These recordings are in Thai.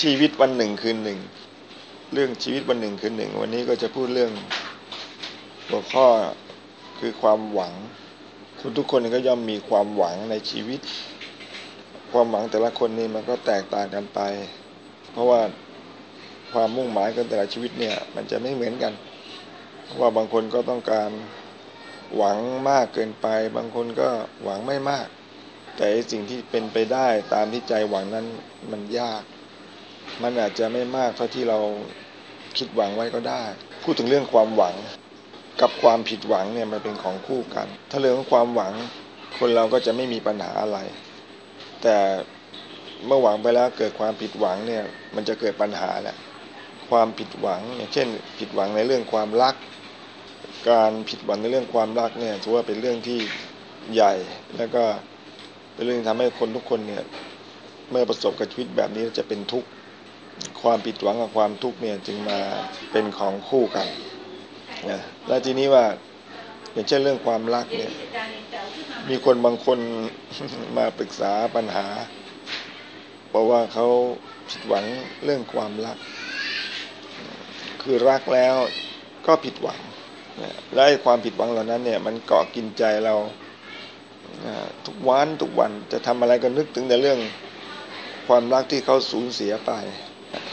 ชีวิตวันหนึ่งคืนหนึ่ง เรื่องชีวิตวันหนึ่งคืนหนึ่ง วันนี้ก็จะพูดเรื่องหัวข้อคือความหวังคุณทุกคนก็ย่อมมีความหวังในชีวิต ความหวังแต่ละคนนี่มันก็แตกต่างกันไป เพราะว่าความมุ่งหมายของแต่ละชีวิตเนี่ยมันจะไม่เหมือนกันว่าบางคนก็ต้องการหวังมากเกินไป บางคนก็หวังไม่มาก แต่สิ่งที่เป็นไปได้ตามที่ใจหวังนั้นมันยาก มันอาจจะไม่มากเท่าที่เราคิดหวังไว้ก็ได้ พูดถึงเรื่องความหวัง กับความผิดหวังเนี่ยมันเป็นของคู่กัน ถ้าเรื่องของความหวัง คนเราก็จะไม่มีปัญหาอะไร แต่เมื่อหวังไปแล้วเกิดความผิดหวังเนี่ยมันจะเกิดปัญหาแหละความผิดหวังอย่างเช่น ผิดหวังในเรื่องความรัก การผิดหวังในเรื่องความรักเนี่ยถือว่าเป็นเรื่องที่ใหญ่แล้วก็เป็นเรื่องทำให้คนทุกคนเนี่ยเมื่อประสบกับชีวิตแบบนี้จะเป็นทุกข์ ความผิดหวังกับความทุกข์เนี่ยจึงมาเป็นของคู่กันนะแล้วทีนี้ว่าอย่างเช่นเรื่องความรักเนี่ย มีคนบางคนมาปรึกษาปัญหาบอกว่าเขาผิดหวังเรื่องความรัก คือรักแล้วก็ผิดหวังและไอ้ความผิดหวังเหล่านั้นเนี่ย มันเกาะกินใจเราทุกวันทุกวันจะทำอะไรก็นึกถึงแต่เรื่องความรักที่เขาสูญเสียไป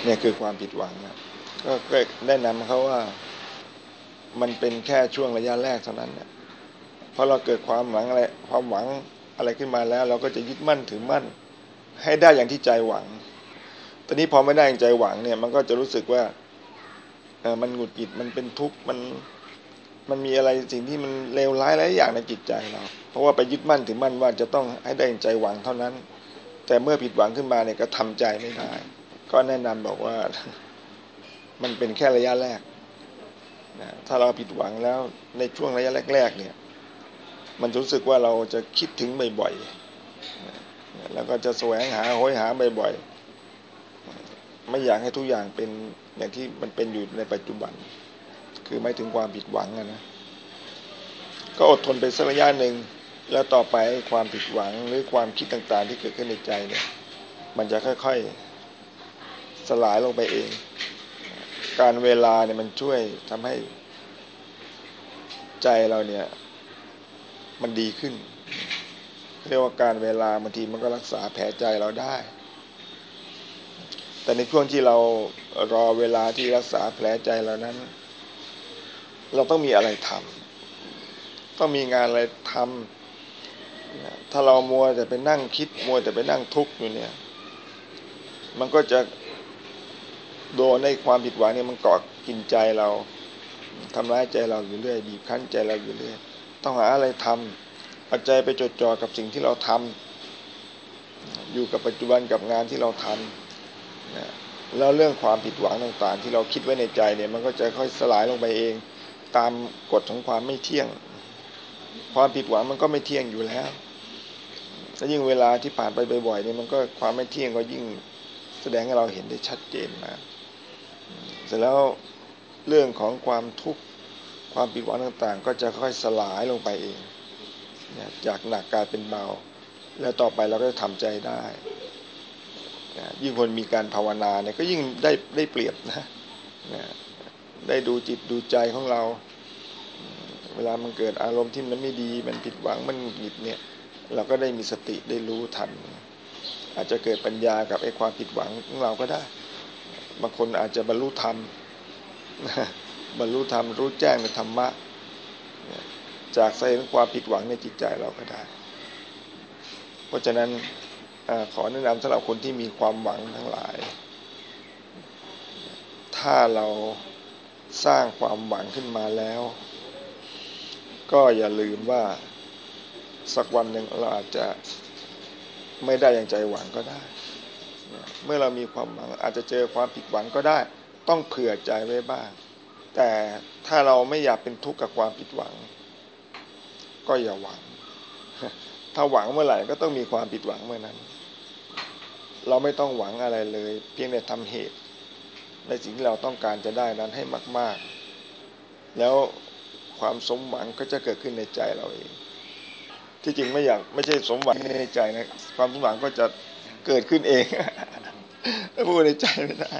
เนี่ยคือความผิดหวังนะก็แนะนำเขาว่ามันเป็นแค่ช่วงระยะแรกเท่านั้นเนี่ยพอเราเกิดความหวังอะไรความหวังอะไรขึ้นมาแล้ว เราก็จะยึดมั่นถือมั่น ให้ได้อย่างที่ใจหวัง ตอนนี้พอไม่ได้อย่างใจหวังเนี่ยมันก็จะรู้สึกว่าเออมันหงุดหงิดมันเป็นทุกข์มันมันมีอะไรสิ่งที่มันเลวร้ายหลายอย่างในจิตใจเรา เพราะว่าไปยึดมั่นถือมั่นว่าจะต้องให้ได้อย่างใจหวังเท่านั้น แต่เมื่อผิดหวังขึ้นมาเนี่ยก็ทำใจไม่ได้ ก็แนะนำบอกว่ามันเป็นแค่ระยะแรกนะถ้าเราผิดหวังแล้วในช่วงระยะแรก ๆ เนี่ย มันรู้สึกว่าเราจะคิดถึงบ่อยๆแล้วก็จะแสวงหาห้อยหาบ่อยๆไม่อยากให้ทุกอย่างเป็นอย่างที่มันเป็นอยู่ในปัจจุบัน คือไม่ถึงความผิดหวังนะก็อดทนไปสักระยะหนึ่งแล้วต่อไปความผิดหวังหรือความคิดต่างๆ ที่เกิดขึ้นในใจเนี่ย มันจะค่อยๆ สลายลงไปเอง การเวลาเนี่ยมันช่วยทำให้ใจเราเนี่ย มันดีขึ้น เรียกว่าการเวลาบางทีมันก็รักษาแผลใจเราได้ แต่ในช่วงที่เรารอเวลาที่รักษาแผลใจเรานั้น เราต้องมีอะไรทำต้องมีงานอะไรทำถ้าเรามัวแต่ไปนั่งคิดมัวแต่ไปนั่งทุกข์อยู่เนี่ย มันก็จะ โดนในความผิดหวังเนี่ยมันเกาะกินใจเราทำร้ายใจเราอยู่เรื่อยบีบคั้นใจเราอยู่เรื่อยต้องหาอะไรทำเอาใจไปจดจ่อกับสิ่งที่เราทำอยู่กับปัจจุบันกับงานที่เราทำนะแล้วเรื่องความผิดหวังต่างๆ ที่เราคิดไว้ในใจเนี่ยมันก็จะค่อยสลายลงไปเอง ตามกฎของความไม่เที่ยง ความผิดหวังมันก็ไม่เที่ยงอยู่แล้วแล้วยิ่งเวลาที่ผ่านไปบ่อยๆเนี่ยมันก็ความไม่เที่ยงก็ยิ่งแสดงให้เราเห็นได้ชัดเจนมาก เสร็จแล้วเรื่องของความทุกข์ความผิดหวังต่างๆ ก็จะค่อยสลายลงไปเองจากหนักกลายเป็นเบา แล้วต่อไปเราก็จะทำใจได้ยิ่งคนมีการภาวนาเนี่ยก็ยิ่งได้ได้เปรียบนะได้ดูจิตดูใจของเรา เวลามันเกิดอารมณ์ที่มันไม่ดีมันผิดหวังมันหงิดเนี่ยเราก็ได้มีสติได้รู้ทัน อาจจะเกิดปัญญากับไอ้ความผิดหวังของเราก็ได้ บางคนอาจจะบรรลุธรรมบรรลุธรรมรู้แจ้งในธรรมะ จากสาเหตุความผิดหวังในจิตใจเราก็ได้ เพราะฉะนั้นอขอแนะนำสำหรับคนที่มีความหวังทั้งหลาย ถ้าเราสร้างความหวังขึ้นมาแล้ว ก็อย่าลืมว่าสักวันหนึ่งเราอาจจะไม่ได้อย่างใจหวังก็ได้ เมื่อเรามีความหวังอาจจะเจอความผิดหวังก็ได้ ต้องเผื่อใจไว้บ้าง แต่ถ้าเราไม่อยากเป็นทุกข์กับความผิดหวัง ก็อย่าหวัง ถ้าหวังเมื่อไหร่ก็ต้องมีความผิดหวังเมื่อนั้น เราไม่ต้องหวังอะไรเลย เพียงแต่ทำเหตุ ในสิ่งที่เราต้องการจะได้นั้นให้มาก ๆ แล้วความสมหวังก็จะเกิดขึ้นในใจเราเอง ที่จริงไม่อยากไม่ใช่สมหวังในใจนะ ความสมหวังก็จะ เกิดขึ้นเองพูดในใจไม่ได้